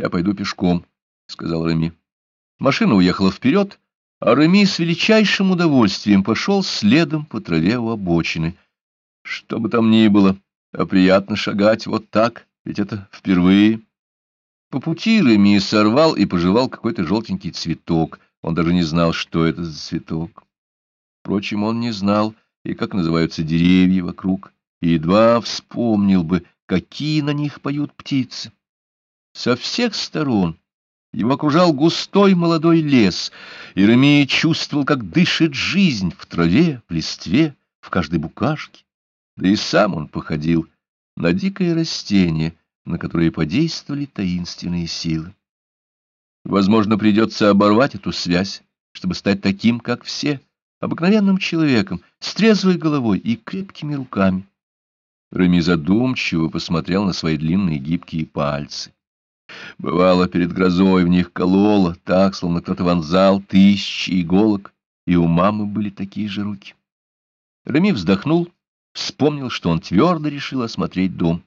Я пойду пешком, — сказал Реми. Машина уехала вперед, а Реми с величайшим удовольствием пошел следом по траве у обочины. Что бы там ни было, а приятно шагать вот так, ведь это впервые. По пути Реми сорвал и пожевал какой-то желтенький цветок. Он даже не знал, что это за цветок. Впрочем, он не знал, и как называются деревья вокруг, и едва вспомнил бы, какие на них поют птицы. Со всех сторон его окружал густой молодой лес, и Ремей чувствовал, как дышит жизнь в траве, в листве, в каждой букашке. Да и сам он походил на дикое растение, на которое подействовали таинственные силы. Возможно, придется оборвать эту связь, чтобы стать таким, как все, обыкновенным человеком, с трезвой головой и крепкими руками. Реми задумчиво посмотрел на свои длинные гибкие пальцы. Бывало, перед грозой в них кололо, так, словно кто-то вонзал тысячи иголок, и у мамы были такие же руки. Реми вздохнул, вспомнил, что он твердо решил осмотреть дом.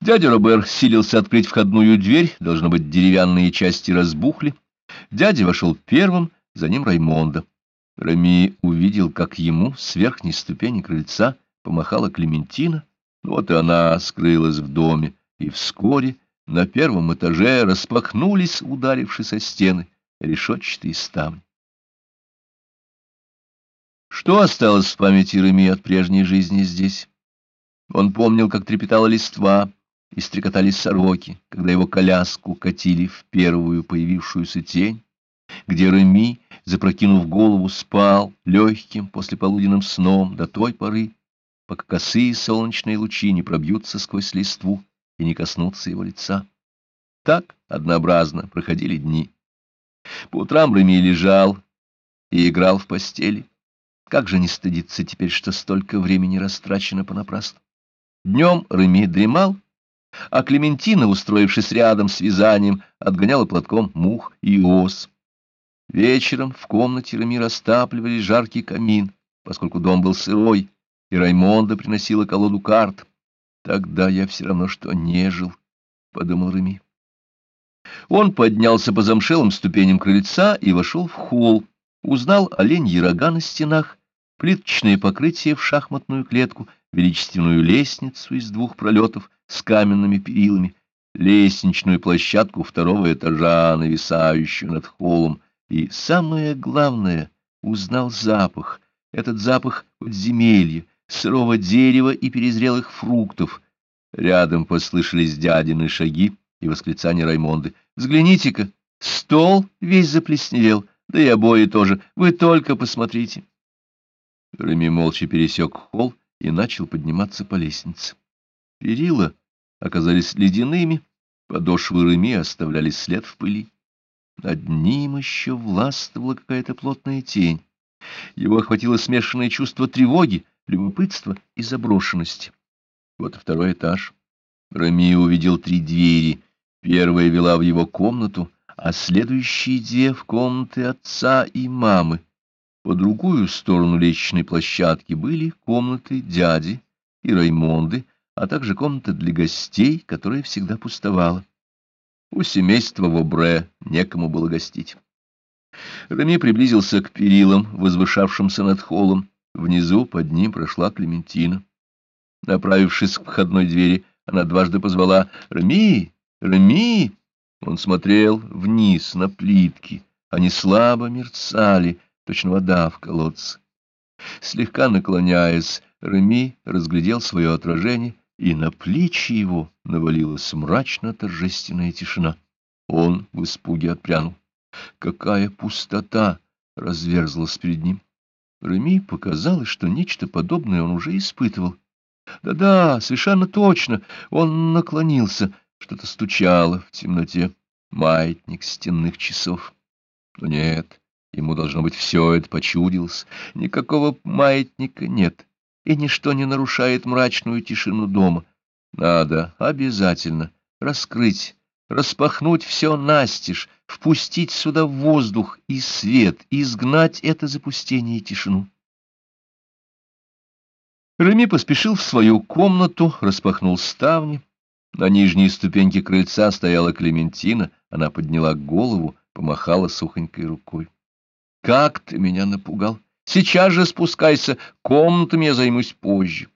Дядя Робер силился открыть входную дверь, должно быть, деревянные части разбухли. Дядя вошел первым, за ним Раймонда. Рами увидел, как ему с верхней ступени крыльца помахала Клементина, вот и она скрылась в доме, и вскоре на первом этаже распахнулись, ударившись о стены, решетчатые ставни. Что осталось в памяти Реми от прежней жизни здесь? Он помнил, как трепетала листва и стрекотали сороки, когда его коляску катили в первую появившуюся тень, где Реми, запрокинув голову, спал легким послеполуденным сном до той поры, пока косые солнечные лучи не пробьются сквозь листву и не коснуться его лица. Так однообразно проходили дни. По утрам Реми лежал и играл в постели. Как же не стыдиться теперь, что столько времени растрачено понапрасну? Днем Реми дремал, а Клементина, устроившись рядом с вязанием, отгоняла платком мух и ос. Вечером в комнате Реми растапливали жаркий камин, поскольку дом был сырой, и Раймонда приносила колоду карт. Тогда я все равно что не жил, — подумал Реми. Он поднялся по замшелым ступеням крыльца и вошел в холл, узнал оленьи рога на стенах, плиточное покрытие в шахматную клетку, величественную лестницу из двух пролетов с каменными перилами, лестничную площадку второго этажа, нависающую над холлом, и, самое главное, узнал запах, этот запах подземелья, сырого дерева и перезрелых фруктов. Рядом послышались дядины шаги и восклицания Раймонды. «Взгляните-ка, стол весь заплесневел, да и обои тоже, вы только посмотрите». Реми молча пересек холл и начал подниматься по лестнице. Перила оказались ледяными, подошвы Реми оставляли след в пыли. Над ним еще властвовала какая-то плотная тень. Его охватило смешанное чувство тревоги, любопытства и заброшенности. Вот второй этаж. Рами увидел три двери. Первая вела в его комнату, а следующие две — в комнаты отца и мамы. По другую сторону лестничной площадки были комнаты дяди и Раймонды, а также комната для гостей, которая всегда пустовала. У семейства Вобре некому было гостить. Рами приблизился к перилам, возвышавшимся над холлом. Внизу под ним прошла Клементина. Направившись к входной двери, она дважды позвала «Рами! Рами!» Он смотрел вниз на плитки. Они слабо мерцали, точно вода в колодце. Слегка наклоняясь, Реми разглядел свое отражение, и на плечи его навалилась мрачно-торжественная тишина. Он в испуге отпрянул. Какая пустота разверзлась перед ним! Реми показалось, что нечто подобное он уже испытывал. Да-да, совершенно точно. Он наклонился. Что-то стучало в темноте. Маятник стенных часов. Но нет, ему должно быть все это почудилось. Никакого маятника нет, и ничто не нарушает мрачную тишину дома. Надо обязательно раскрыть распахнуть все настежь, впустить сюда воздух и свет, изгнать это запустение и тишину. Реми поспешил в свою комнату, распахнул ставни На нижней ступеньке крыльца стояла Клементина, она подняла голову, помахала сухонькой рукой. — Как ты меня напугал! Сейчас же спускайся, комнатами я займусь позже.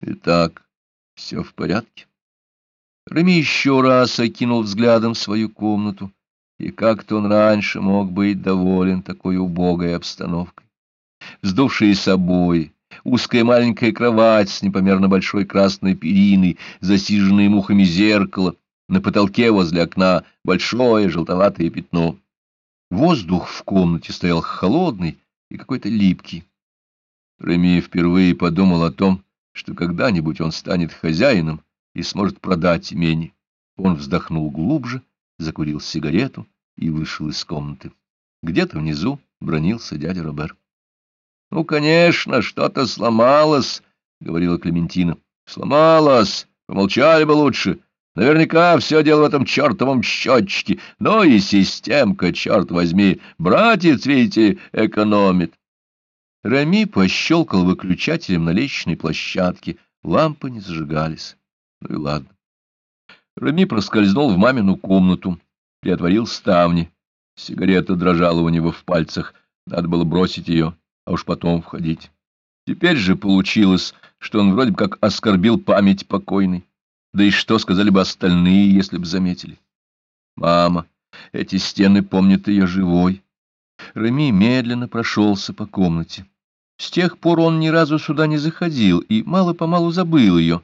Итак, все в порядке. Рами еще раз окинул взглядом свою комнату, и как-то он раньше мог быть доволен такой убогой обстановкой. Вздувшие собой, узкая маленькая кровать с непомерно большой красной периной, засиженное мухами зеркало, на потолке возле окна большое желтоватое пятно. Воздух в комнате стоял холодный и какой-то липкий. Реми впервые подумал о том, что когда-нибудь он станет хозяином и сможет продать имение. Он вздохнул глубже, закурил сигарету и вышел из комнаты. Где-то внизу бронился дядя Робер. — Ну, конечно, что-то сломалось, — говорила Клементина. — Сломалось. Помолчали бы лучше. Наверняка все дело в этом чертовом счетчике. Ну и системка, черт возьми. Братец, видите, экономит. Рами пощелкал выключателем на лестничной площадке. Лампы не зажигались. Ну и ладно. Рами проскользнул в мамину комнату, приотворил ставни. Сигарета дрожала у него в пальцах. Надо было бросить ее а уж потом входить. Теперь же получилось, что он вроде как оскорбил память покойной. Да и что сказали бы остальные, если бы заметили? Мама, эти стены помнят ее живой. Реми медленно прошелся по комнате. С тех пор он ни разу сюда не заходил и мало-помалу забыл ее.